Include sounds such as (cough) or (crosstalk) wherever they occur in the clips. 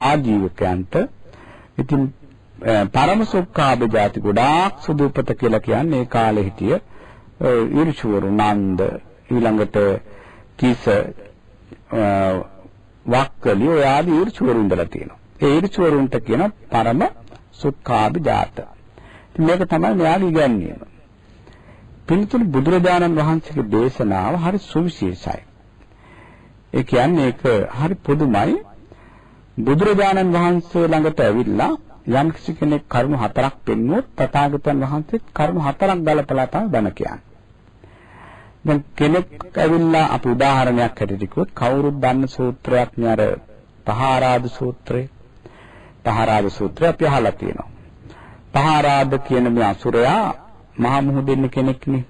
ආජීවකයන්ට ඉතින් පරම සුඛාභ ಜಾති ගොඩාක් සුදු උපත කියලා කියන්නේ ඒ කාලේ හිටිය ඊර්ෂුවරු නන්ද ඊළඟට කිස වක්කලි ඔය ආදී ඊර්ෂුවරු ඉඳලා තියෙනවා. ඒ ඊර්ෂුවරුන්ට කියන පරම සුඛාභ ජාත. මේක තමයි මෙයාගේ ඉගැන්වීම. පින්තුල් බුදුරජාණන් වහන්සේගේ දේශනාව හරි සුවිශේෂයි. ඒ කියන්නේ ඒක හරි පුදුමයි. බුදුරජාණන් වහන්සේ ළඟට ඇවිල්ලා යම් කෙනෙක් කරුණු හතරක් පෙන්වුවොත් තථාගතයන් වහන්සේත් කරුණු හතරක් බලපලා තමයි බණ කියන්නේ. දැන් කෙනෙක් ඇවිල්ලා අපි උදාහරණයක් හැටියට කිව්වොත් කවුරුත් දන්න සූත්‍රයක් නේ අර පහාරාද සූත්‍රය. පහාරාද සූත්‍රය අපි අහලා තියෙනවා. පහාරාද කියන මේ අසුරයා මහා මුහුදෙන්න කෙනෙක්නේ.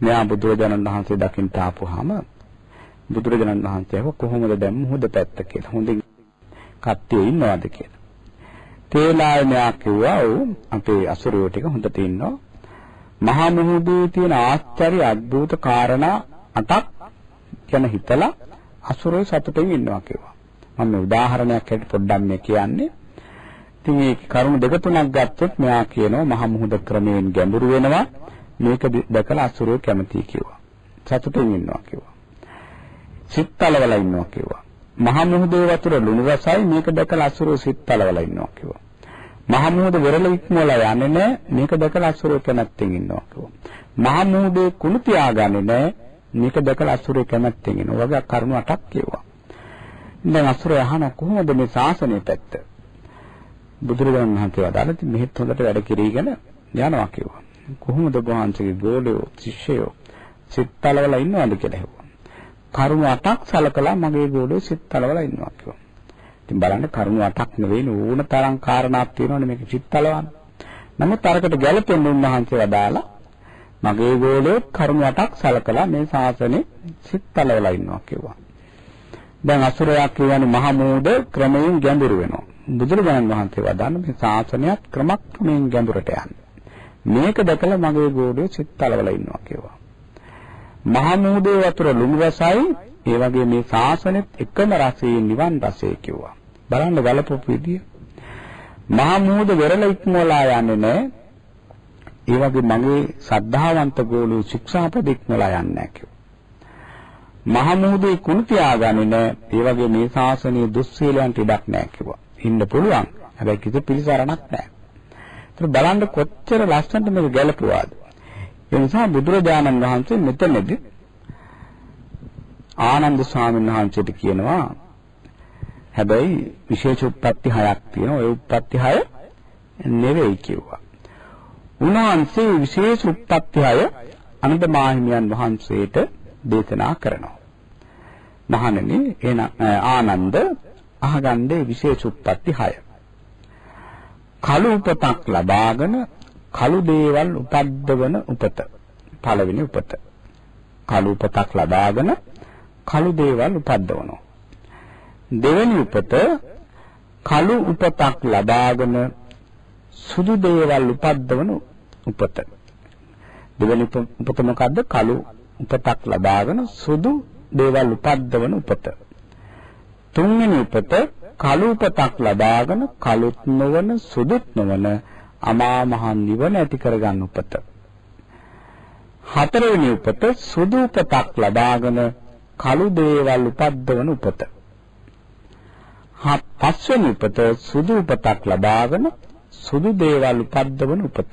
මෙයා බුදුරජාණන් වහන්සේ දකින්න ආපුවාම බුදුරජාණන් වහන්සේව කොහොමද දැන් මුහුද පැත්ත කියලා හොඳින් කට්ටිය ඉන්නවද කියලා. තේලාය මෙයා කිව්වා ඔව් අපේ අසුරයෝ ටික හොඳට ඉන්නවා. මහා මුහුදේ තියෙන ආශ්චර්ය අద్భుත කාරණා අටක් ගැන හිතලා අසුරයෝ සතුටින් ඉන්නවා කිව්වා. මම මේ උදාහරණයක් හැටියට පොඩ්ඩක් මේ කියන්නේ. ඉතින් මේ කරුණු දෙක තුනක් ගත්තොත් මෙයා කියනවා මහා මුහුද ක්‍රමයෙන් ගැඹුරු වෙනවා. මේක දැකලා අසුරයෝ කැමතියි කිව්වා. සතුටින් ඉන්නවා කිව්වා. සිත් තලවල ඉන්නවා කිව්වා. මහා මුහුදේ වතුර ලුණු රසයි මේක දැකලා අසුරයෝ සිත් තලවල ඉන්නවා කිව්වා. මහා මුහුද වෙරළ ඉක්මවලා යන්නේ නැහැ. මේක දැකලා අසුරය කැමැත්තෙන් ඉන්නවා කිව්වා. මහා මුහුදේ කුණු තියාගන්නේ නැහැ. මේක දැකලා අසුරය කැමැත්තෙන් ඉන්නවා. වගේ කරුණු අටක් කියුවා. දැන් අසුරය අහන කොහොමද මේ ශාසනය පැත්ත? බුදුරජාණන් වහන්සේ වදාළත් මෙහෙත් හොඳට වැඩ කිරීගෙන යනවා කිව්වා. කොහොමද වහන්සේගේ ගෝලයෝ ශිෂ්‍යයෝ සිත්තලවල ඉන්නවද කියලා හෙව්වා. කරුණු අටක් සලකලා මගේ ගෝලයෝ සිත්තලවල ඉන්නවා කිව්වා. ඉතින් බලන්න කරුණු අටක් නෙවෙයි ඕන තරම් කාරණාවක් තියෙනවනේ මේක චිත්තලවන්න. නමුත් අරකට ගැළපෙන්න උන්වහන්සේ වදාලා මගේ ගෝලයේ කරුණු අටක් සලකලා මේ ශාසනේ චිත්තලවලා ඉන්නවා කිව්වා. දැන් අසුරයක් කියන්නේ මහා මෝද ක්‍රමයෙන් ගැඹුරු වෙනවා. බුදුරජාණන් වහන්සේ වදාන්න මේ ශාසනයත් ක්‍රමක්‍රමයෙන් ගැඹුරට යන්නේ. මේක දැකලා මගේ ගෝලයේ චිත්තලවලා ඉන්නවා කිව්වා. මහා මෝදේ වතුර ලුණු රසයි ඒ වගේ මේ ශාසනෙත් එකම රසයේ නිවන් රසය කිව්වා. බලන්න ගලපපු විදිය. මහා මූද වෙරළ ඉක්මවලා යන්නේ නැහැ. ඒ වගේ මගේ සද්ධාවන්ත ගෝලු ශික්ෂාපද ඉක්මවලා යන්නේ නැහැ කිව්වා. මහා මූදේ කුණ තියාගන්නේ නැහැ. ඒ වගේ මේ ශාසනයේ දුස්සීලයන්ට ඉඩක් නැහැ කිව්වා. ඉන්න පුළුවන්. හැබැයි කිසි පිළිසරණක් නැහැ. ඒත් බලන්න කොච්චර ලස්සනට මේක ගැලපුවාද. ඒ නිසා බුදුරජාණන් වහන්සේ මෙතනදී ආනන්ද ස්වාමීන් වහන්සේට කියනවා හැබැයි විශේෂ උප්පත්ති හයක් තියෙනවා. ඒ උප්පත්ති හය නෙවෙයි කිව්වා. උන්වහන්සේ විශේෂ උප්පත්ති හය අනන්ත මාහිමියන් වහන්සේට දේශනා කරනවා. මහණෙනි එන ආනන්ද අහගන්නේ විශේෂ උප්පත්ති හය. කලු උපතක් ලබාගෙන කලු දේවල් උපද්දවන උපත. පළවෙනි උපත. කලු උපතක් ලබාගෙන කළු දේවල් උපද්දවනවා. දෙවෙනි උපත කළු උපතක් ලබාගෙන සුදු දේවල් උපද්දවන උපත. දෙවෙනි උපත මොකද්ද? කළු උපතක් ලබාගෙන සුදු දේවල් උපද්දවන උපත. තුන්වෙනි උපත කළු උපතක් ලබාගෙන කළුත් නොවන සුදුත් නොවන අමා මහ නිවන ඇති කරගන්න උපත. හතරවෙනි උපත සුදු උපතක් ලබාගෙන කළු දේවල් උපද්දවන උපත. පස්වෙනි උපත සුදු උපතක් ලබාගෙන සුදු දේවල් උපද්දවන උපත.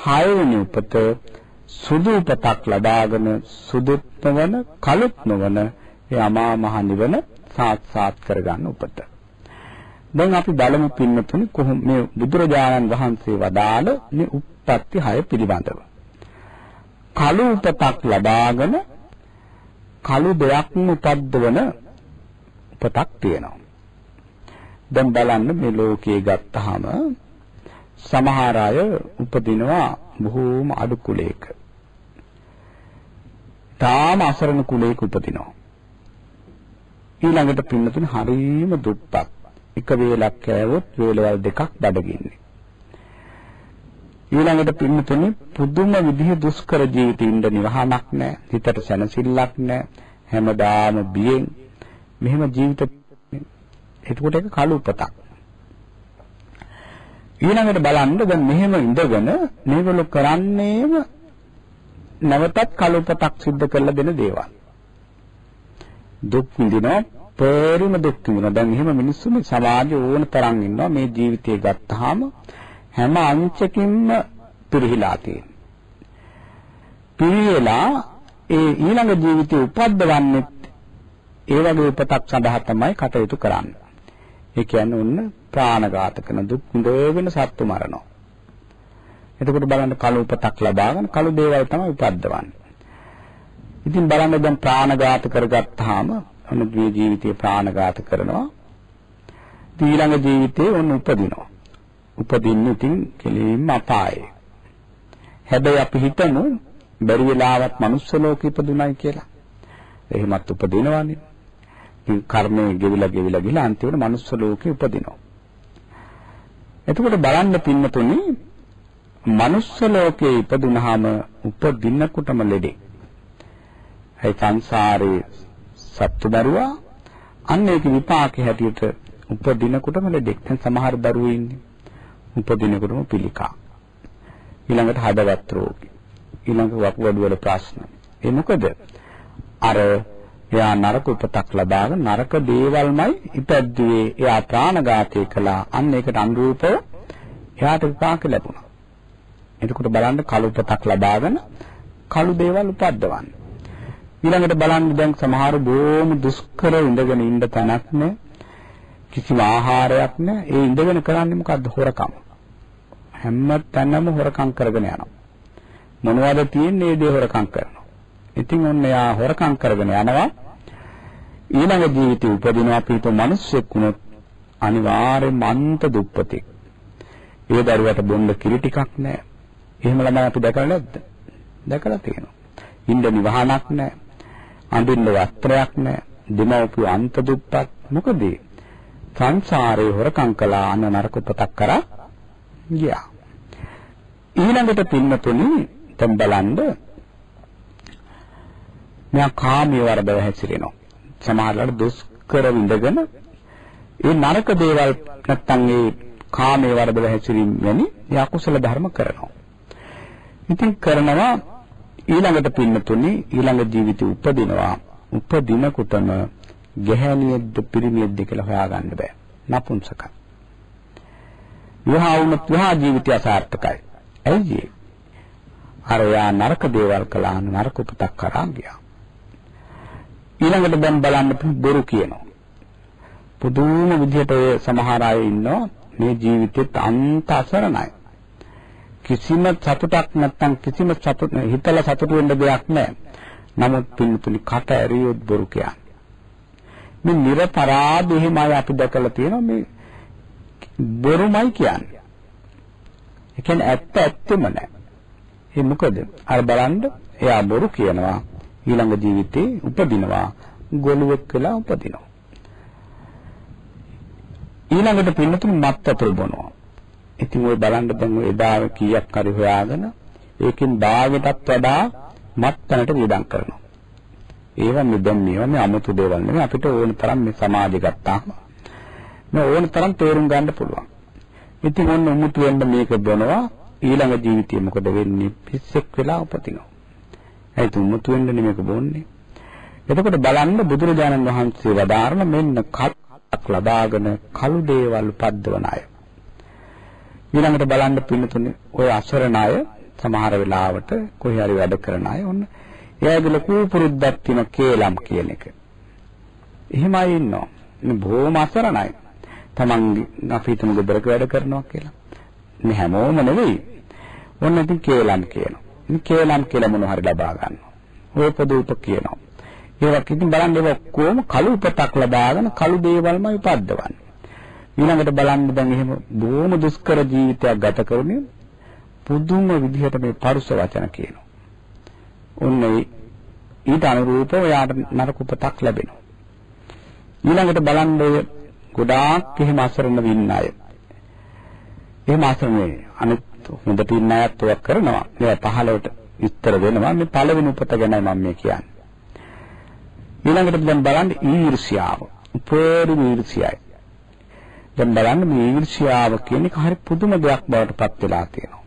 හයවෙනි උපත සුදු උපතක් ලබාගෙන සුදුත් නොවන කළුත් නොවන ඒ අමා මහ නිවන සාක්ෂාත් කරගන්න උපත. දැන් අපි බලමු පින්නතුනි කොහොම මේ බුදුරජාණන් වහන්සේ වදාළ මේ උප්පත්ති හය පිළිබඳව. කළු උපතක් ලබාගෙන කළු දෙයක්ම උපද්දවන උපතක් තියෙනවා. දැන් බලන්න මේ ලෝකයේ ගත්තාම සමහර අය උපදිනවා බොහෝම අඩු කුලයක. තාම අසරණ කුලයක උපදිනවා. ඊළඟට පින්නතුනේ හරීම දුප්පත්. එක වේලක් කෑවොත් වේලවල් දෙකක් බඩගින්නේ. ඊළඟට පින්නතුනේ පුදුම විදිහ දුෂ්කර ජීවිතේ ඉන්න නිවහනක් නැහැ. හිතට සැනසෙල්ලක් නැහැ. හැමදාම බියෙන් මෙහෙම ජීවිත එතකොට ඒක කළු උපතක්. ඊළඟට බලන්න දැන් මෙහෙම ඉඳගෙන මේගොල්ලෝ කරන්නේම නැවතත් කළු උපතක් සිද්ධ කරලා දෙන දේවල්. දුක් විඳිනවා පරිම දුක් විඳිනවා. දැන් එහෙම මිනිස්සු මේ සමාජයේ ඕන තරම් ඉන්නවා මේ ජීවිතය ගත්තාම හැම අංශකින්ම පිරිහිලා තියෙනවා. පිරියලා ඒ ඊළඟ ජීවිතේ උපද්දවන්නේ ඒ වගේ උපතක් සඳහා තමයි කටයුතු කරන්නේ. ඒ කියන්නේ ඔන්න ප්‍රාණඝාත කරන දුක් විඳගෙන සත්තු මරනවා. එතකොට බලන්න කළු උපතක් ලබාගෙන කළු දේවල් තමයි උපද්දවන්නේ. ඉතින් බලන්න දැන් ප්‍රාණඝාත කරගත්තාම ඔන්න ද්වි ජීවිතේ ප්‍රාණඝාත කරනවා. ඊළඟ ජීවිතේ ඔන්න උපදිනවා. උපදින්න ඉතින් කෙලින්ම අපායේ. හැබැයි අපි හිතමු බැරි වෙලාවත් manuss ලෝකෙ ඉපදුණයි කියලා. එහෙමත් උපදිනවනේ. ඉතින් කර්මය ගෙවිලා ගෙවිලා ගිහලා අන්තිමට manuss ලෝකෙ උපදිනවා. එතකොට බලන්න පින්නතුනි manuss ලෝකේ ඉපදුනහම උපදින්නකොටම ලෙඩේ. ඒ සංසාරේ සත්තු දරුවා අන්න ඒක විපාකේ හැටියට උපදිනකොටම ලෙඩෙක්. දැන් සමහර දරුවෝ ඉන්නේ උපදිනකොටම පිළිකා. ඊළඟට හදවත් රෝගී. ඊළඟ වකුගඩු වල ප්‍රශ්න. ඒ මොකද? අර එයා නරක උපතක් ලබාගෙන නරක දේවල්මයි ඉපැද්දුවේ. එයා ප්‍රාණඝාතය කළා. අන්න ඒකට අනුරූපව එයාට විපාක ලැබුණා. එතකොට බලන්න කළු උපතක් ලබාගෙන කළු දේවල් උපද්දවන්න. ඊළඟට බලන්න දැන් සමහර බොහොම දුෂ්කර ඉඳගෙන ඉන්න තැනක් නෑ. කිසිම ආහාරයක් නෑ. ඒ ඉඳගෙන කරන්නේ මොකද්ද? හොරකම. හැම තැනම හොරකම් කරගෙන යනවා. මොනවද තියෙන්නේ ඒ දේ හොරකම් කරනවා. ඉතින් ඔන්න එයා හොරකම් කරගෙන යනවා. ඊළඟ ජීවිතේ උපදිනවා පිට මිනිස්සෙක් වුණොත් අනිවාර්යයෙන්ම අන්ත දුප්පතෙක්. ඒ දරුවට බොන්න කිරි ටිකක් නැහැ. එහෙම ළමයි අපි දැකලා නැද්ද? දැකලා තියෙනවා. ඉන්න නිවහනක් නැහැ. අඳින්න වස්ත්‍රයක් නැහැ. දෙමව්පිය අන්ත දුප්පත්. මොකද සංසාරේ හොරකම් කළා අන්න නරක උපතක් කරා ගියා. ඊළඟට පින්නතුනි දැන් බලන්න මෙයා කාමයේ වරදව හැසිරෙනවා. සමහරවල් දුෂ්කර විඳගෙන ඒ නරක දේවල් නැත්තම් ඒ කාමයේ වරදව හැසිරීම වැනි ඒ අකුසල ධර්ම කරනවා. ඉතින් කරනවා ඊළඟට පින්නතුනි ඊළඟ ජීවිතේ උපදිනවා. උපදිනකොටම ගැහැණියෙක්ද පිරිමියෙක්ද කියලා හොයාගන්න බෑ. නපුංසකයි. විවාහ වුණත් විවාහ ජීවිතය අසාර්ථකයි. ඇයි ඒ? අර යා නරක දේවල් කළා නරක උපතක් කරා ගියා. ඊළඟට දැන් බලන්න බොරු කියනවා. පුදුම විදිහට ඔය සමහර අය ඉන්නවා මේ ජීවිතෙත් අන්ත අසරණයි. කිසිම සතුටක් නැත්තම් කිසිම සතුට හිතලා සතුට වෙන්න දෙයක් නැහැ. නමුත් පින්තුනි කට ඇරියොත් බොරු කියන්නේ. මේ නිර්පරාධ එහෙම අය අපි දැකලා තියෙනවා මේ බොරුමයි කියන්නේ. ඒ කියන්නේ ඇත්ත ඇත්තම නැහැ. ඒ මොකද? අර බලන්න එයා බොරු කියනවා ඊළඟ ජීවිතේ උපදිනවා ගොළුෙක් වෙලා උපදිනවා. ඊළඟට පින්නතුන් මත් වතුර බොනවා. ඉතින් ඔය බලන්න දැන් ඔය එදා කීයක් හරි හොයාගෙන ඒකෙන් 10කටත් වඩා මත්තනට වියදම් කරනවා. ඒවා මේ දැන් මේවා මේ අමුතු දේවල් නෙමෙයි අපිට ඕන තරම් මේ සමාජය ගත්තාම මේ ඕන තරම් තේරුම් ගන්න පුළුවන්. ඉතින් ඔන්න උමුතු වෙන්න මේක බොනවා ඊළඟ ජීවිතේ මොකද වෙන්නේ? පිස්සෙක් වෙලා උපදිනවා. ඒ තුමුතු වෙන්න මේක බොන්නේ. එතකොට බලන්න බුදුරජාණන් වහන්සේ වදාारण මෙන්න කක් ලබාගෙන කළු දේවල් පද්දවන අය. ඊළඟට බලන්න පින්නතුනේ ඔය අසරණ අය සමහර වෙලාවට කොහේ හරි වැඩ කරන අය ඔන්න එයාගේ ලොකු පුරුද්දක් තියෙන කේලම් කියන එක. එහෙමයි ඉන්නවා. මේ බොහොම අසරණයි. Taman අපි හිතමු ගෙදරක වැඩ කරනවා කියලා. මේ හැමෝම නෙවෙයි. ඔන්න ඉතින් කේලම් කියනවා. ඉතින් කේලම් කියලා මොන හරි ලබා ගන්නවා. ඔය පොදුප කියනවා. ඒවක් ඉතින් බලන්න ඒක ඔක්කොම කළු උපතක් ලබාගෙන කළු දේවල්මයි උපද්දවන්නේ. ඊළඟට බලන්න දැන් එහෙම බොහොම දුෂ්කර ජීවිතයක් ගත කරන්නේ පුදුම විදිහට මේ පරුස වචන කියනවා. ඔන්න ඊට අනුරූපව යාට නරක උපතක් ලැබෙනවා. ඊළඟට බලන්න ඔය ගොඩාක් එහෙම අසරණ වින්න අය. එහෙම අසරණ අනිත් හොඳට ඉන්න අයත් ඔයක් කරනවා. මේවා පහළවට විස්තර දෙනවා. මේ පළවෙනි උපත ගැනයි මම මේ කියන්නේ. ඊළඟට දැන් බලන්න ඊර්ෂ්‍යාව. උපරිම ඊර්ෂ්‍යයි. දැන් බලන්න මේ ඊර්ෂ්‍යාව කියන එක හරි පුදුම දෙයක් බවට පත් වෙලා තියෙනවා.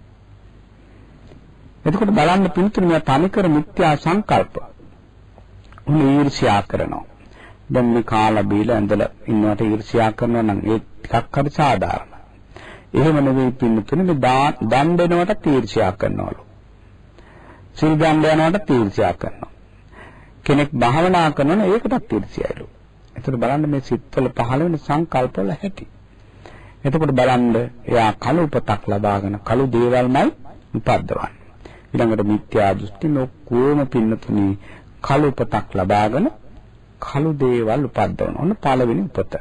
එතකොට බලන්න පිළිතුරු මේ තනිකර මිත්‍යා සංකල්ප. උන් ඊර්ෂ්‍යා කරනවා. දැන් මේ කාලා බීලා ඇඳලා ඉන්නවට ඊර්ෂ්‍යා කරනවා නම් ඒ ටිකක් හරි සාධාරණයි. එහෙම නෙවෙයි පිළිතුරු මේ දන් දෙනවට ඊර්ෂ්‍යා කරනවලු. සිල් ගන්න යනවට ඊර්ෂ්‍යා කරනවා. කෙනෙක් භාවනා කරනවා ඒකටත් ඊර්ෂ්‍යායිලු. එතකොට බලන්න මේ සිත්වල පහළ වෙන සංකල්පවල හැටි. එතකොට බලන්න එයා කළු උපතක් ලබාගෙන කළු දේවල්මයි උපද්දවන්නේ. ඊළඟට මිත්‍යා දෘෂ්ටි නොකෝම පින්නතුනි කළු උපතක් ලබාගෙන කළු දේවල් උපද්දවන. ඔන්න පළවෙනි උපත.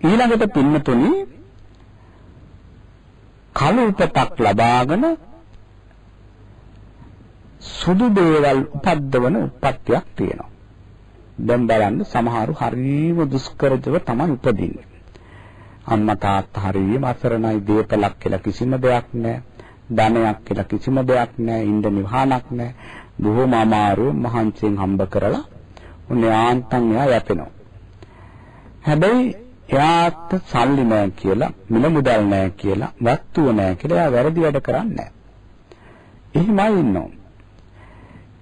ඊළඟට පින්නතුනි කළු උපතක් ලබාගෙන සුදු දේවල් උපද්දවන උපත්යක් තියෙනවා. දැන් බලන්න සමහරු හරිම දුෂ්කරජව තමයි උපදින්නේ. අම්මා තාත්තා හරියම අසරණයි දීපලක් කියලා කිසිම දෙයක් නැහැ. ධනයක් කියලා කිසිම දෙයක් නැහැ. ඉන්න නිවහනක් නැහැ. බොහොම අමාරු මහන්සියෙන් හම්බ කරලා උන්නේ ආන්තන් එයා යැපෙනවා. හැබැයි එයාට සල්ලි නැහැ කියලා, මිල මුදල් නැහැ කියලා, වස්තුව නැහැ කියලා එයා වැරදි වැඩ කරන්නේ නැහැ. එහෙමයි ඉන්නවා.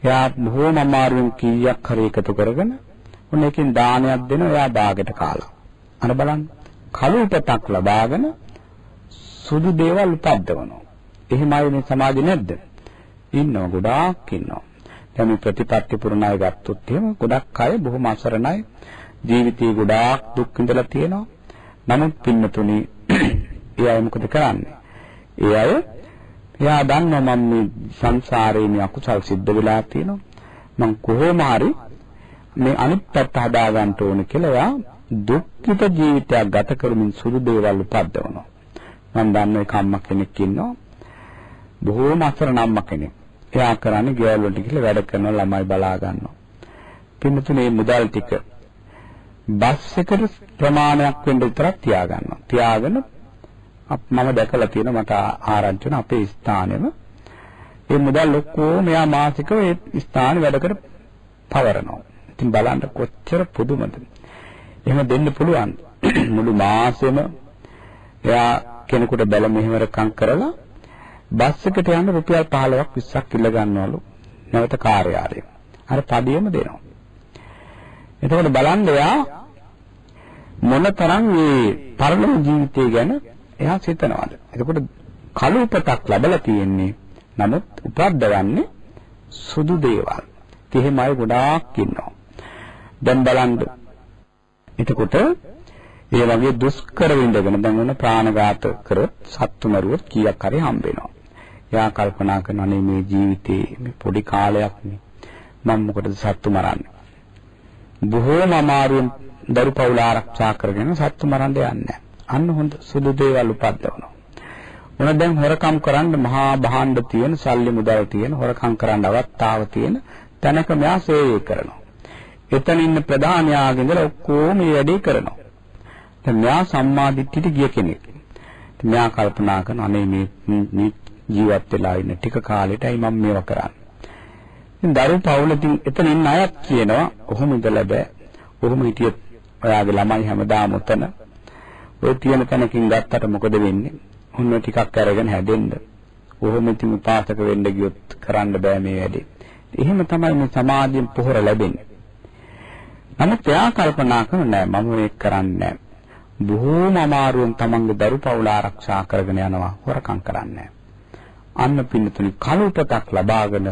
එයා බොහොම අමාරුවෙන් කීයක් හරි එකතු කරගෙන උන් එකකින් දානයක් දෙනවා එයා බාගෙට කාලා. අර බලන්න. කළු උපතක් ලබාගෙන සුදු දේවල් උපද්දවනවා. එහෙමයි මේ සමාජෙ නැද්ද? ඉන්නවා ගොඩාක් ඉන්නවා. දැන් මේ ප්‍රතිපත්ති පුරණය ගත්තොත් එහෙම ගොඩක් අය බොහොම අසරණයි. ජීවිතේ ගොඩාක් දුක් විඳලා තියෙනවා. නමුත් පින්නතුනි ඒ අය මොකද කරන්නේ? ඒ අය එයා දන්නවා මම මේ සංසාරේ මේ අකුසල් සිද්ධ වෙලා තියෙනවා. මං කොහොම හරි මේ අනිත් පැත්ත හදා ගන්න ඕන කියලා එයා දුක්ඛිත ජීවිතයක් ගත කරමින් සුදු දේවල් උපද්දවනවා. මම දන්න එක අම්මා කෙනෙක් ඉන්නවා. බොහෝම අසරණ අම්මා කෙනෙක්. එයා කරන්නේ ගෙවල් වලට ගිහලා වැඩ කරනවා ළමයි බලා ගන්නවා. පින්නතුනේ මුදල් ටික බස් එකට ප්‍රමාණයක් වෙන්න විතරක් තියාගන්නවා. තියාගෙන මම දැකලා තියෙන මට ආරංචි වුණ අපේ ස්ථානෙම ඒ මුදල් ඔක්කොම එයා මාසිකව ඒ ස්ථානේ වැඩ කර පවරනවා. ඉතින් බලන්න කොච්චර පුදුමද. එහෙම දෙන්න පුළුවන්. (clears throat) මුළු මාසෙම එයා කෙනෙකුට බැල මෙහෙවරකම් කරලා බස් එකට යන්න රුපියල් 15ක් 20ක් ඉල්ල ගන්නවලු නැවත කාර්යාලයෙන්. අර පඩියම දෙනවා. එතකොට බලන්න එයා මොනතරම් මේ පරලෝක ජීවිතය ගැන එයා සිතනවාද. එතකොට කළු උපතක් ලැබලා තියෙන්නේ නමුත් උපද්දවන්නේ සුදු දේවල්. එහෙමයි ගොඩාක් ඉන්නවා. දැන් බලන්න. එතකොට ඒ වගේ දුෂ්කර විඳගෙන දැන් මොන ප්‍රාණඝාත කරොත් සත්තු මරුවොත් කීයක් හරි හම්බ වෙනවා. එයා කල්පනා කරනවා නේ මේ ජීවිතේ මේ පොඩි කාලයක් නේ. මම මොකටද සත්තු මරන්නේ? බොහෝම අමාරුවෙන් දරු පවුල ආරක්ෂා කරගෙන සත්තු මරන්න යන්නේ අන්න හොඳ සුදු දේවල් උපද්දවනවා. මොන දැන් හොරකම් කරන්න මහා භාණ්ඩ තියෙන සල්ලි මුදල් තියෙන හොරකම් කරන්න අවස්ථාව තියෙන තැනක මෙයා සේවය කරනවා. එතන ඉන්න ප්‍රධානයාගෙන් ඉඳලා ඔක්කොම මේ වැඩේ කරනවා. දැන් මෙයා සම්මාදිට්ඨියට ගිය කෙනෙක්. මෙයා කල්පනා කරන අනේ මේ ජීවත් වෙලා ඉන්න ටික කාලෙටයි මම මේවා කරන්නේ. ඉතින් දරු පවුලකින් එතන ඉන්න අයත් කියනවා ඔහොම ඉඳලා බෑ. ඔහොම හිටියොත් ඔයාගේ ළමයි හැමදාම උතන ඔය තියෙන තැනකින් ගත්තට මොකද වෙන්නේ? ඔන්න ටිකක් අරගෙන හැදෙන්න. ඔහොම ඉතින් උපාසක වෙන්න ගියොත් කරන්න බෑ මේ වැඩේ. එහෙම තමයි මේ සමාජයෙන් පොහොර ලැබෙන්නේ. නමුත් එයා කල්පනා කරන නෑ මම මේක කරන්නේ නෑ. බොහෝම අමාරුවෙන් තමන්ගේ දරු පවුල ආරක්ෂා කරගෙන යනවා හොරකම් කරන්නේ අන්න පින්නතුනි කලුපතක් ලබාගෙන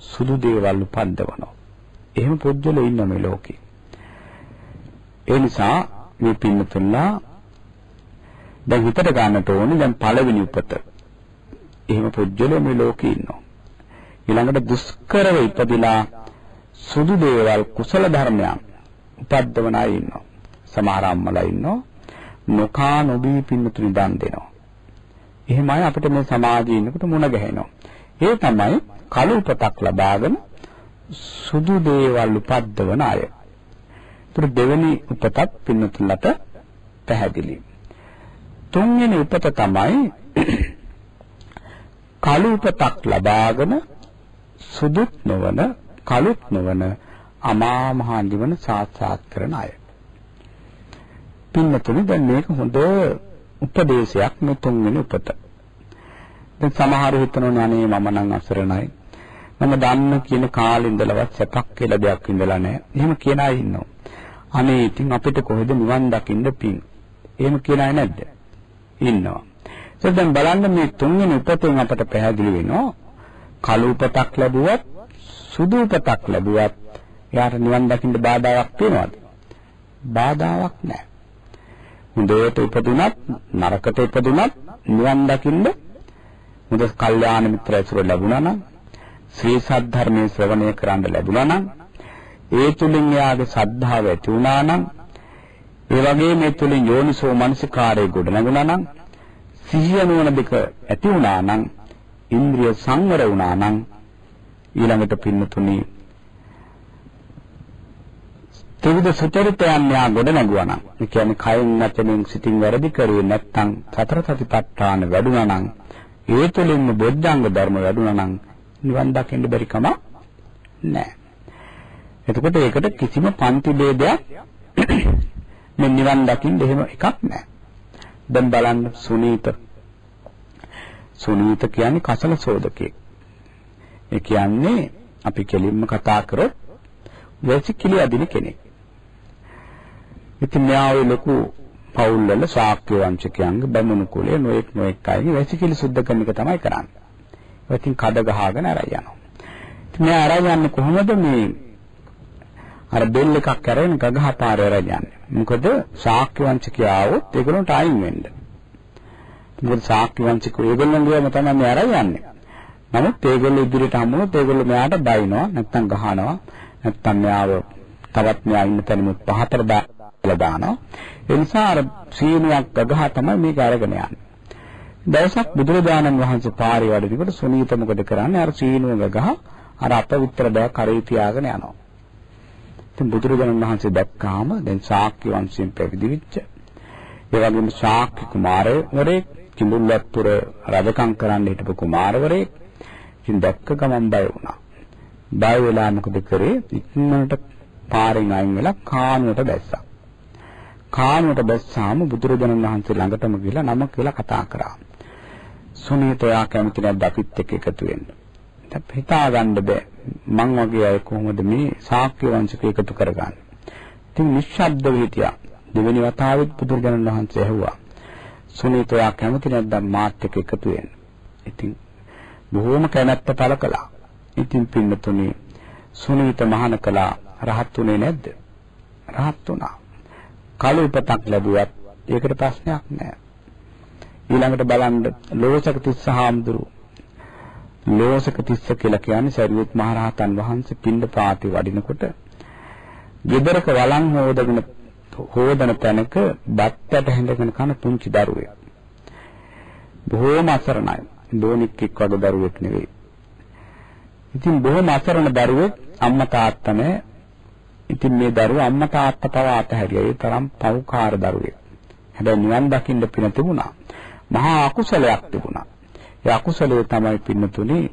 සුදු දේවල් උපද්දවනවා. එහෙම පුද්ගලෝ ඉන්න මේ ලෝකේ. ඒ නිසා මේ පින්නතුන්ලා දැන් හිතට ගන්නට ඕනේ දැන් පළවෙනි උපත. එහෙම පුජ්‍යලෝ මේ ලෝකේ ඉන්නවා. ඊළඟට දුෂ්කරව ඉපදිලා සුදු දේවල් කුසල ධර්මයන් උපද්දවන අය ඉන්නවා. සමහර අම්මලා ඉන්නවා නොකා නොබී පින්නතුනි දන් දෙනවා. එහෙමයි අපිට මේ සමාජයේ ඉන්නකොට මුණ ගැහෙනවා. ඒ තමයි කළු උපතක් ලබාගෙන සුදු දේවල් උපද්දවන අය. ඒතර දෙවෙනි උපතත් පින්නතුලට පැහැදිලි. තුන්වෙනි උපත තමයි (clears throat) කළු උපතක් ලබාගෙන සුදුත් නොවන කළුත් නොවන අමා මහ නිවන සාක්ෂාත් කරන අය. පින්නතුනි දැන් මේක හොඳ උපදේශයක් මේ තුන්වෙනි උපත. දැන් සමහරව හිතනෝනේ අනේ මම නම් අසරණයි. මම දන්න කියන කාලේ ඉඳලවත් සැපක් කියලා දෙයක් ඉඳලා නැහැ. එහෙම කියන අය ඉන්නවා. අනේ ඉතින් අපිට කොහෙද නිවන් දකින්න පින්. එහෙම කියන අය නැද්ද? ඉන්නවා. ඒක දැන් බලන්න මේ තුන්වෙනි උපතෙන් අපට පැහැදිලි වෙනවා කළු උපතක් ලැබුවත් සුදු උපතක් ලැබුවත් එයාට නිවන් දකින්න බාධාවක් තියෙනවද? බාධාවක් නැහැ. හොඳට උපදුනත් නරකට උපදුනත් නිවන් දකින්න හොඳ කල්යාණ මිත්‍ර ඇසුර ලැබුණා නම් ශ්‍රී සද්ධර්මයේ ශ්‍රවණය කරන්න ලැබුණා නම් ඒ තුලින් එයාගේ සද්ධාව ඇති වුණා නම් ඒ වගේම මේ තුලින් යෝනිසෝ මනසිකාරය ගොඩ නැගුණා නම් සිහිය නුවණ දෙක ඇති වුණා නම් ඉන්ද්‍රිය සංවර වුණා නම් ඊළඟට පින්නතුනි ත්‍රිවිධ සුචරිතයන් යා ගොඩ නැගුවා නම් ඒ කියන්නේ කයින් නැතෙනින් සිතින් වැරදි කරුවේ නැත්නම් සතර සතිපට්ඨාන වැඩුණා නම් ඒ තුළින්ම බොද්ධංග ධර්ම වැඩුණා නම් නිවන් දකින්න බැරි කම නැහැ. එතකොට ඒකට කිසිම පන්ති ભેදයක් (coughs) මේ නිවන් දකින්න එහෙම එකක් නැහැ. දැන් බලන්න සුනීත සුනීත කියන්නේ කසල සෝදකෙක්. ඒ කියන්නේ අපි කෙලින්ම කතා කරොත් වැසිකිලි අදින කෙනෙක්. ඉතින් මෙයා ඔය ලොකු පවුල් වල ශාක්‍ය වංශකයන්ගේ බමුණු කුලයේ නොඑක් නොඑක් අයගේ වැසිකිලි සුද්ධ කරන එක තමයි කරන්නේ. ඉතින් කඩ ගහගෙන අරයි යනවා. ඉතින් මෙයා අරයි යන්නේ කොහොමද මේ අර බෙල් එකක් අරගෙන ගගහ පාරේ අරයි යන්නේ. මොකද ශාක්‍ය වංශකයා આવොත් ඒගොල්ලන්ට අයින් වෙන්න. මොකද ශාක්‍ය වංශිකෝ ඒගොල්ලන් ගියම තමයි මේ අරයි යන්නේ. නමුත් ඒගොල්ලෝ ඉදිරියට හමුනොත් ඒගොල්ලෝ මෙයාට බයිනවා නැත්තම් ගහනවා නැත්තම් මෙයාව තවත් මෙයා ඉන්න තැනමුත් පහතට දාලා දානවා. ඒ නිසා අර සීනුවක් ගගහ තමයි මේක අරගෙන යන්නේ. දවසක් බුදුරජාණන් වහන්සේ පාරේ වැඩිකොට සුනීත මොකද කරන්නේ? අර සීනුව ගගහ අර අපවිත්‍ර බෑ කරේ තියාගෙන යනවා. ඉතින් බුදුරජාණන් වහන්සේ දැක්කාම දැන් ශාක්‍ය වංශයෙන් පැවිදි වෙච්ච ඒ වගේම ශාක්‍ය කුමාරවරයෙක් කිඹුල්වත්පුර රජකම් කරන්න හිටපු කුමාරවරයෙක් ඉතින් දැක්ක ගමන් බය වුණා. බය වෙලා මොකද කරේ? ඉක්මනට පාරෙන් අයින් වෙලා කානුවට බැස්සා. කානුවට බැස්සාම බුදුරජාණන් වහන්සේ ළඟටම ගිහලා නම කියලා කතා කරා. සුනීතයා කැමති නැද්ද අපිත් එක්ක එකතු වෙන්න? දැන් හිතා ගන්න බෑ. මං වගේ අය කොහොමද මේ ශාක්‍ය වංශක එකතු කරගන්නේ? ඉතින් නිශ්ශබ්දව හිටියා. දෙවෙනි වතාවෙත් බුදුරජාණන් වහන්සේ ඇහුවා. සුනීතයා කැමති නැද්ද මාත් එක්ක එකතු වෙන්න? ඉතින් බොහෝම කැමැත්ත පළ කළා. ඉතින් පින්නතුනේ සුනීත මහාන කළා රහත් උනේ නැද්ද? රහත් වුණා. කල උපතක් ලැබුවත් ඒකට ප්‍රශ්නයක් නැහැ. ඊළඟට බලන්න ලෝසක තිස්ස හාමුදුරු ලෝසක තිස්ස කියලා කියන්නේ සරියුත් මහරහතන් වහන්සේ පින්ඳ පාති වඩිනකොට ගෙදරක වළං හොදගෙන හොදන තැනක බත්තට හැඳගෙන කන පුංචි දරුවෙක්. බොහෝම අසරණයි. දෝනික්ෙක් වගේ දරුවෙක් නෙවෙයි. ඉතින් බොහොම අසරණ දරුවෙක් අම්මා තාත්තා නැහැ. ඉතින් මේ දරුවා අම්මා තාත්තා පව අතහැරියා. ඒ තරම් පව්කාර දරුවෙක්. හැබැයි නිවන් දකින්න පින තිබුණා. මහා අකුසලයක් තිබුණා. ඒ අකුසලයේ තමයි පින්නතුනේ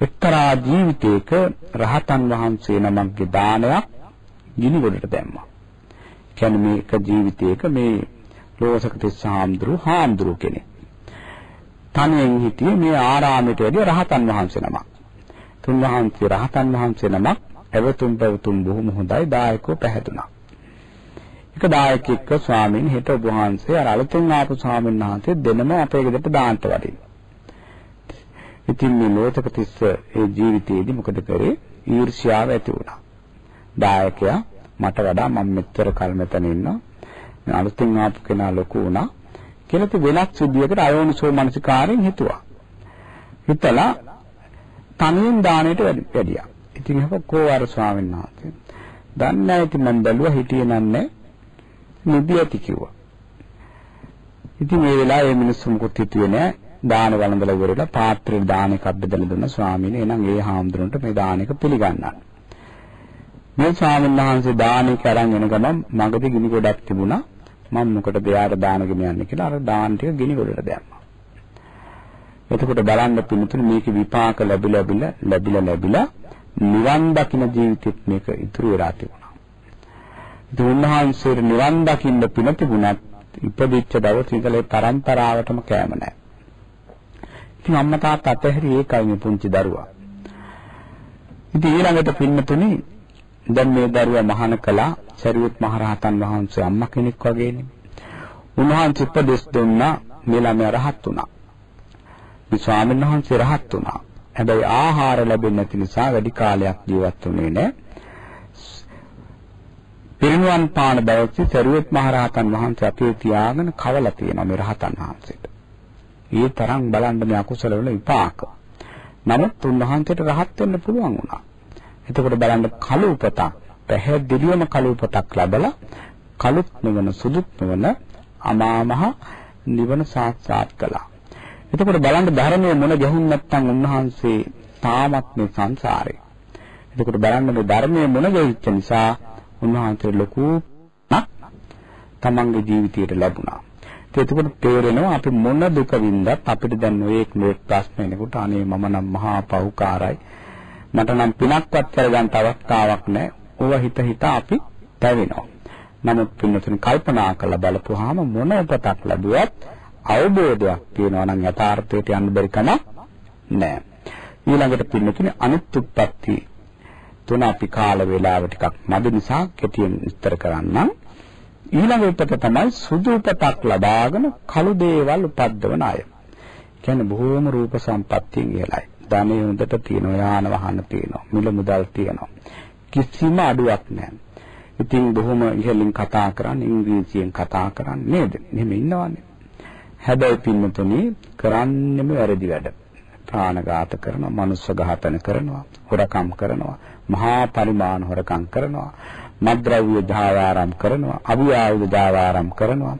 එක්තරා ජීවිතයක රහතන් වහන්සේ නමක්ගේ දානයක් ගිනි ගොඩට දැම්මා. කියන්නේ මේක ජීවිතයක මේ ලෝසක තිස්ස හාමුදුරු හාමුදුරු කෙනෙක්. තනියෙන් හිටියේ මේ ආරාමයට වැඩි රහතන් වහන්සේ නමක්. තුන්වහන්සේ රහතන් වහන්සේ නමක් එවතුම් පැවතුම් බොහොම හොඳයි දායකව පැහැදුනා. එක දායකෙක්ව ස්වාමීන් හිට ඔබ වහන්සේ අර අලුතෙන් ආපු ස්වාමීන් වහන්සේ දෙනම අපේ ගෙදරට දාන්නට වටිනවා. ඉතින් මේ ලෝතක තිස්ස ඒ ජීවිතයේදී මොකද කරේ? ඊර්ෂ්‍යාව ඇති වුණා. දායකයා මට වඩා මම මෙච්චර කල් මෙතන ඉන්නවා. මේ අලුතෙන් ආපු කෙනා ලොකු වුණා. කියලා ති වෙනත් සිද්ධියකට අයෝනිසෝ මනසිකාරයෙන් හිතුවා. හිතලා තනියෙන් දාණයට වැඩියා. ඉතින් එහෙම කෝවාර ස්වාමීන් වහන්සේ දන්නේ නැහැ ඉතින් මම බැලුවා හිටියේ නන්නේ නිදි ඇති කිව්වා. ඉතින් මේ වෙලාවේ මේ මිනිස්සු මොකොත් හිතුවේ නැහැ. දාන වළඳලා ඉවරලා පාත්‍රේ දාන එකක් බෙදලා දුන්න ස්වාමීන් එහෙනම් ඒ හාමුදුරන්ට මේ දාන එක පිළිගන්නවා. මේ ස්වාමීන් වහන්සේ දානෙක අරන් එන ගමන් මගදී ගිනි ගොඩක් තිබුණා. මම මොකටද එයාට දානගෙන යන්නේ කියලා අර දාන ටික ගිනි ගොඩට දැම්මා. එතකොට බලන්න පිළිතුරු මේක විපාක ලැබිලා ලැබිලා ලැබිලා ලැබිලා නිවන් දකින ජීවිතෙත් මේක ඉතුරු වෙලා තිබුණා. ඉතින් උන්වහන්සේට නිවන් දකින්න පින තිබුණත් ඉපදිච්ච දවස් ඉඳලා පරම්පරාවටම කෑම නැහැ. ඉතින් අම්මා තාත්තා අතහැරි ඒකයි මේ පුංචි දරුවා. ඉතින් ඊළඟට පින්නතුනි දැන් මේ දරුවා මහාන කළා සරියුත් මහරහතන් වහන්සේ අම්මා කෙනෙක් වගේනේ. උන්වහන්සේ උපදෙස් දුන්නා මේ ළමයා රහත් වුණා. මේ ස්වාමීන් වහන්සේ රහත් වුණා. හැබැයි ආහාර ලැබෙන්නේ නැති නිසා වැඩි කාලයක් ජීවත් වුණේ නැහැ. පිරිනුවන් පාන දවසේ සරියුත් මහරහතන් වහන්සේ අපේ තියාගෙන කවලා තියෙනවා මේ රහතන් වහන්සේට. ඒ තරම් බලන්න මේ අකුසල වල විපාක. නමුත් උන්වහන්සේට රහත් වෙන්න පුළුවන් වුණා. එතකොට බලන්න කලු උපතක් පැහැදිලිවම කලු උපතක් ලැබලා කලුත් නිවන සුදුත් නිවන අමාමහ නිවන සාක්ෂාත් කළා. එතකොට බලන්න ධර්මයේ මොන ගැහුම් නැත්තම් උන්වහන්සේ තාමත් මේ සංසාරේ. එතකොට බලන්න මේ ධර්මයේ මොන ගැහිච්ච නිසා උන්වහන්සේ ලොකු තමන්ගේ ජීවිතයට ලැබුණා. එතකොට තේරෙනවා අපි මොන දුක වින්දත් අපිට දැන් නොයේක් නොයේක් ප්‍රශ්න එනකොට අනේ මම නම් මහා පව්කාරයි. මට නම් පිනක්වත් කරගන්න අවස්ථාවක් නැහැ. ඕව හිත හිත අපි පැවෙනවා. නමුත් පින්නතුන් කල්පනා කරලා බලපුවාම මොන උපතක් ලැබුවත් අවබෝධයක් තියෙනවා නම් යථාර්ථයට යන්න බැරි කමක් නැහැ. ඊළඟට පින්නතුනේ අනුත්පත්ති තුන අපි කාල වේලාව ටිකක් මදි නිසා කෙටියෙන් විස්තර කරන්නම්. ඊළඟ උපත තමයි සුදු උපතක් ලබාගෙන කළු දේවල් උපද්දවන අය. කියන්නේ බොහෝම රූප සම්පත්තියෙන් ඉහළයි. ධනෙ හොඳට තියෙනවා, යාන වාහන තියෙනවා, මිල මුදල් තියෙනවා. කිසිම අඩුවක් නැහැ. ඉතින් බොහොම ඉහළින් කතා කරන්නේ ඉංග්‍රීසියෙන් කතා කරන්නේ නේද? එහෙම ඉන්නවනේ. හැබැයි පින්නතුනි කරන්නෙම වැරදි වැඩ. ප්‍රාණඝාත කරනවා, මනුස්ස ඝාතන කරනවා, හොරකම් කරනවා, මහා පරිමාණ හොරකම් කරනවා, මද්ද්‍රව්‍ය ජාවාරම් කරනවා, අභිආයුධ ජාවාරම් කරනවා.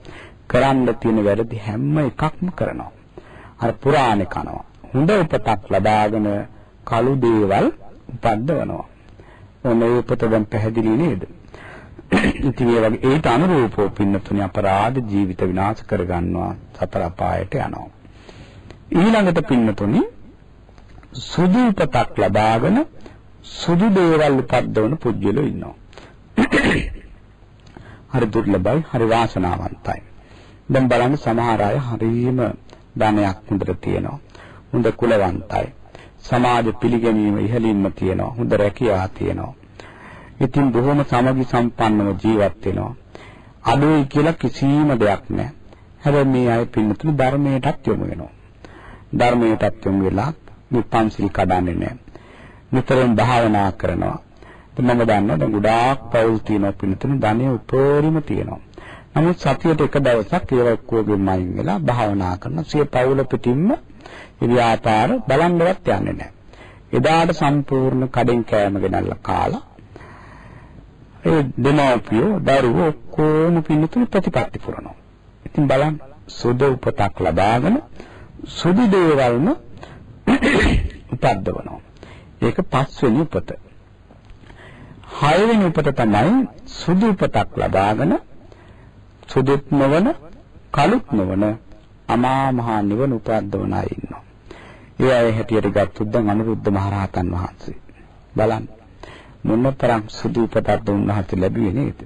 කරන්න තියෙන වැරදි හැම එකක්ම කරනවා. අර පුරාණේ කනවා. හොඳ උපතක් ලබාගෙන කළු දේවල් උපද්දවනවා. ඔන්න ඒ උපත දැන් පැහැදිලි නේද? ඉතින් ඒ වගේ ඒට අනුරූපව පින්නතුනේ අපරාධ ජීවිත විනාශ කරගන්නවා සතර අපායට යනවා. ඊළඟට පින්නතුනේ සුදු උපතක් ලබාගෙන සුදු දේවල් උපද්දවන පුජ්‍යලෝ ඉන්නවා. හරි දුර්ලභයි, හරි වාසනාවන්තයි. දැන් බලන්න සමහර අය හරීම ධනයක් හොඳට තියෙනවා. හොඳ කුලවන්තයි. සමාජ පිළිගැනීම ඉහළින්ම තියෙනවා. හොඳ රැකියාව තියෙනවා. ඉතින් බොහොම සමගි සම්පන්නව ජීවත් වෙනවා. අඩුයි කියලා කිසිම දෙයක් නැහැ. හැබැයි මේ අය පින්නතුණු ධර්මයටත් යොමු වෙනවා. ධර්මයටත් යොමු වෙලා මේ පන්සිල් කඩන්නේ නැහැ. නිතරම භාවනා කරනවා. මම දන්නවා දැන් ගොඩාක් පෞල් තියෙනවා පින්නතුණු ධනෙ උපරිම තියෙනවා. නමුත් සතියට එක දවසක් ඒව ඔක්කොගෙම අයින් වෙලා භාවනා කරන සිය පෞල පිටින්ම ව්‍යාපාර බලන්නවත් යන්නේ නැහැ. එදාට සම්පූර්ණ කඩෙන් කෑම ගෙනල්ලා කාලා ඒ දෙමව්පියෝ දරුවෝ ඔක්කොම පින්නතුණු ප්‍රතිපත්ති පුරනවා. ඉතින් බලන්න සුදු උපතක් ලබාගෙන සුදු දේවල්ම (coughs) උපද්දවනවා. ඒක පස්වෙනි උපත. හයවෙනි උපත තමයි සුදු උපතක් ලබාගෙන සුදුත් නොවන කළුත් නොවන අමා මහ නිවන උපද්දවන අය ඉන්නවා. ඒ අය හැටියට ගත්තොත් දැන් අනුරුද්ධ මහරහතන් වහන්සේ. බලන්න මොනතරම් සුදු උපතක්ද උන්වහන්සේ ලැබුවේ නේද?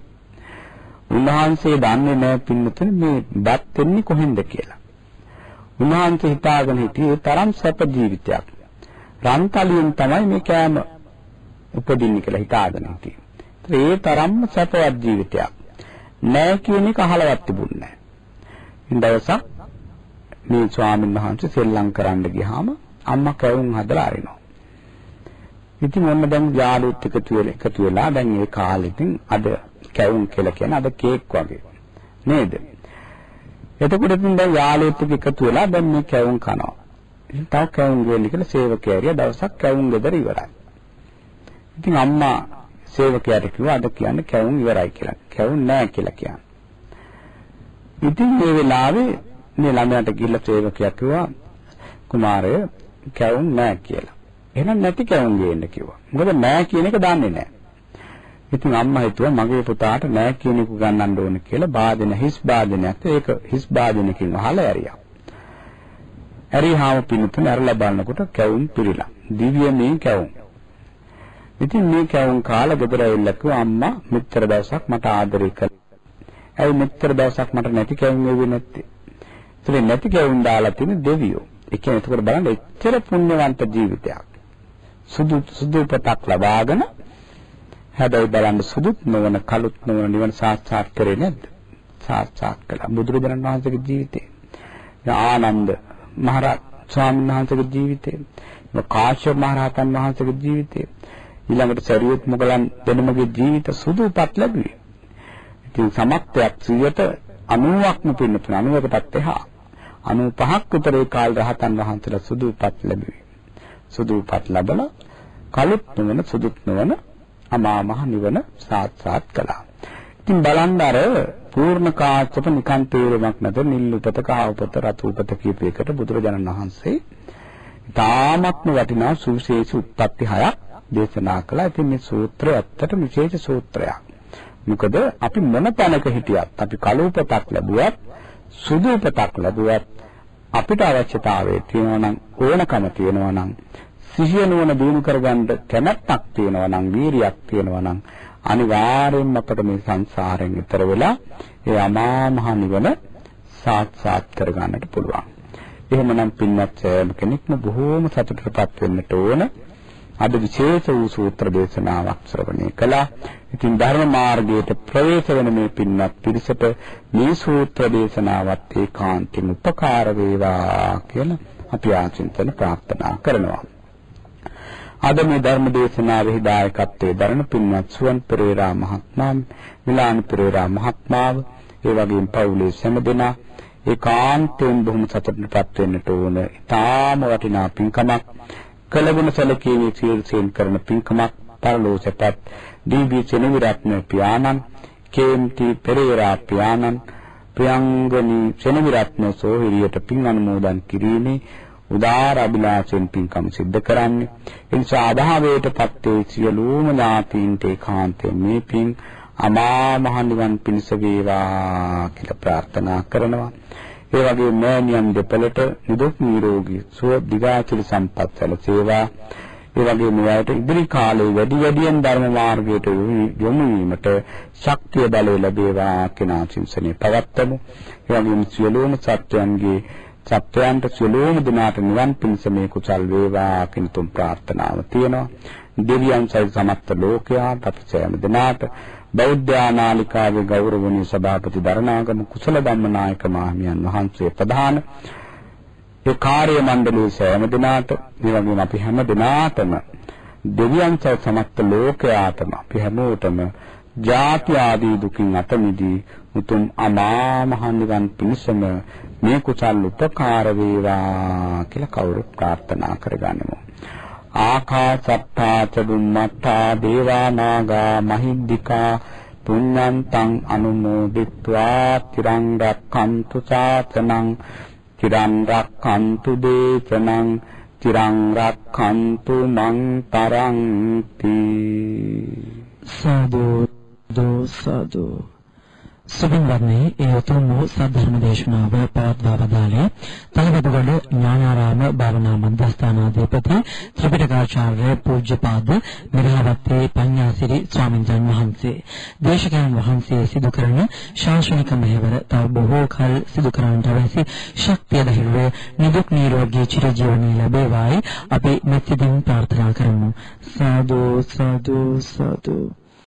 උන්වහන්සේ දන්නේ නැහැ පින්නතුනේ මේ බත් වෙන්නේ කොහෙන්ද කියලා. උන්වහන්සේ හිතාගෙන හිටියේ තරම් සැප ජීවිතයක්. රන්තලියෙන් තමයි මේ කෑම උපදින්නේ කියලා හිතාගෙන හිටියේ. ඒ තරම්ම සැපවත් ජීවිතයක්. නෑ කියන එක අහලවත් තිබුණේ නෑ. දවසක් මේ ස්වාමීන් වහන්සේ සෙල්ලම් කරන්න ගියාම අම්මා කැවුම් හදලා අරිනවා. ඉතින් ඔන්න දැන් යාළුවොත් එකතු වෙලා එකතු වෙලා දැන් ඒ කාලෙකින් අද කැවුම් කියලා කියන අද කේක් වගේ නේද? එතකොට ඉතින් දැන් යාළුවොත් එකතු වෙලා දැන් මේ කැවුම් කනවා. ඉතින් තව කැවුම් ගේන්න කියලා සේවකයාරිය දවසක් කැවුම් ගෙදර ඉවරයි. ඉතින් අම්මා සේවකයාට කිව්වා අද කියන්නේ කැවුම් ඉවරයි කියලා. කැවුම් නැහැ කියලා කියන්නේ. ඉතින් මේ වෙලාවේ මේ ළමයාට ගිහිල්ලා සේවකයා කිව්වා කුමාරය කැවුම් නැහැ කියලා. එහෙනම් නැති කැවුම් ගේන්න කිව්වා. මොකද නැහැ කියන එක දන්නේ නැහැ. ඉතින් අම්මා හිතුවා මගේ පුතාට නැහැ කියන එක ගන්නන්න ඕන කියලා බාදෙන හිස් බාදනයක් ඒක හිස් බාදනකින් අහලා ඇරියා. ඇරියාම පිනුතුන ඇරලා බලනකොට කැවුම් පිරීලා. දිව්‍යමය කැවුම්. ඉතින් මේ කැවුම් කාලා ගෙදර ඇවිල්ලා කිව්වා අම්මා මෙච්චර දවසක් මට ආදරය කළා. ඇයි මෙච්චර දවසක් මට නැති කැවුම් එව්වේ නැත්තේ? ඒතර නැති කැවුම් දාලා තියෙන දෙවියෝ. ඒ කියන්නේ එතකොට බලන්න එච්චර පුණ්‍යවන්ත ජීවිතයක්. සුදු සුදු පතක් ලබාගෙන හැබැයි බලන්න සුදුත් නොවන කළුත් නොවන නිවන සාක්ෂාත් කරේ නැද්ද? සාක්ෂාත් කළා. බුදුරජාණන් වහන්සේගේ ජීවිතේ. ආනන්ද මහරහත් ස්වාමීන් වහන්සේගේ ජීවිතේ. කාශ්‍යප මහරහතන් වහන්සේගේ ජීවිතේ. ඊළඟට සරියුත් මොගලන් දෙනමගේ ජීවිත සුදුපත් ලැබුවේ. ඉතින් සමත්යක් 90ක්ම පින්නතුන 90කටත් එහා 95ක් විතර ඒ කාල රහතන් වහන්සේලා සුදුපත් ලැබුවේ. සුදුපත් ලැබලා කලුත් නොවන සුදුත් නොවන අමා මහ නිවන සාක්ෂාත් කළා. ඉතින් බලන්න අර පූර්ණ කාශ්‍යප නිකන් තේරුමක් නැත නිල් උපත කහ උපත රතු උපත කියප එකට බුදුරජාණන් වහන්සේ තාමත්ම වටිනා සුවිශේෂ උත්පත්ති හයක් දේශනා කළා. ඉතින් මේ සූත්‍රය ඇත්තටම විශේෂ සූත්‍රයක්. මොකද අපි මොන තැනක හිටියත් අපි කලූපතක් ලැබුවත් සුදු උපතක් ලැබුවත් අපිට අවශ්‍යතාවය තියෙනවා නම් ඕනකම තියෙනවා නම් සිහිය නුවණ දිනු කරගන්න කැමැත්තක් තියෙනවා නම් වීරියක් තියෙනවා නම් අනිවාර්යෙන්ම අපට මේ සංසාරයෙන් ඈතර වෙලා ඒ අමා මහ නිවන සාක්ෂාත් කරගන්නට පුළුවන්. එහෙමනම් පින්වත් සෑම කෙනෙක්ම බොහෝම සතුටටපත් වෙන්නට ඕන. අද විශේෂ වූ සූත්‍ර දේශනාවක් ශ්‍රවණය කළා. ඉතින් ධර්ම මාර්ගයට ප්‍රවේශ වෙන මේ පින්වත් පිරිසට මේ සූත්‍ර දේශනාවත් ඒකාන්තයෙන් උපකාර වේවා කියලා අපි ආචින්තන ප්‍රාර්ථනා කරනවා. අද මේ ධර්ම දේශනාවෙහි දායකත්වයේ දරන පින්වත් සුවන් පෙරේරා මහත්මයා, මිලාන් පෙරේරා මහත්මාව, ඒ වගේම පවුලේ සෑම දෙනා ඒකාන්තයෙන් බොහොම සතුටටපත් වෙන්නට ඕන. ඊටාම වටිනා පින්කමක් කලගුණ සැලකීමේ සීල්සෙන් කරන පින්කමක් පරලෝසපත් ඩීබී සෙනවිරත්න පියාණන් කේම්ටි පෙරේරා පියාණන් ප්‍රියංගනී සෙනවිරත්න සෝහිරියට පින් අනුමෝදන් කිරීමේ උදාර අභිලාෂෙන් පින්කම් සිද්ධ කරන්නේ. ඒ නිසා අභාවයටපත් වේ සියලුම ඥාතීන්ට ඒකාන්තයෙන් මේ පින් අමා මහ නිවන් පිණිස වේවා කියලා ප්‍රාර්ථනා කරනවා. ඒ වගේ මෑණියන් දෙපළට නිදුක් නිරෝගී සුව දිගාචල සම්පත් සැලසේවා. ඒ වගේ මෙයාට ඉදිරි කාලේ වැඩි වැඩියෙන් ධර්ම මාර්ගයට යොමු වීමට ශක්තිය බලය ලැබේවා කියන ආශිංසනේ පවත්තමු. ඒ වගේම සියලුම සත්‍යයන්ගේ සත්‍යයන්ට සියලුම දිනාට නිවන් පිණිස මේ කුසල් වේවා කියන තුන් ප්‍රාර්ථනාව තියෙනවා. දෙවියන් සහිත සමස්ත ලෝකයාට අපි සෑම දිනාට බෞද්ධ ආනාලිකාවේ ගෞරවනීය සභාපති දරණාගම කුසල ධම්මනායක මහමියන් වහන්සේ ප්‍රධාන. ඒ කාර්ය මණ්ඩලයේ සෑම දිනාට මේ වගේම අපි හැම දිනාටම දෙවියන් සමස්ත ලෝකයාටම අපි හැමෝටම ජාති ආදී දුකින් අත මිදී උතුම් අමා මහ නිවන් පිණසම මේ කුසල් උපකාර වේවා කියලා කවුරුත් ප්‍රාර්ථනා කරගනිමු. ආකාසත්තා ච බුම්මත්තා දේවා නාග මහිද්దికා පුඤ්ඤන්තං අනුමෝදිත්වා තිරං රක්ඛන්තු සාසනං තිරං රක්ඛන්තු දේශනං තිරං රක්ඛන්තු මං තරංති සාදු දෝ සාදු. සුබින්වත්නි ඒ උතුම් වූ සද්ධර්ම දේශනාව පවත්වා වදාළේ තලවතුගොඩ ඥානාරාම භාවනා මධ්‍යස්ථානාධිපති ත්‍රිපිටකාචාර්ය පූජ්‍යපාද මිරහවත්තේ පඤ්ඤාසිරි ස්වාමීන් වහන්සේ. දේශකයන් වහන්සේ සිදු කරන ශාසනික මෙහෙවර තව බොහෝ කල සිදු කරන්නට අවශ්‍ය ශක්තිය දහිරුව නිදුක් නිරෝගී චිරජීවනයේ ලැබේවායි අපි මෙත්සිතින් ප්‍රාර්ථනා කරමු. සාදු සාදු සාදු.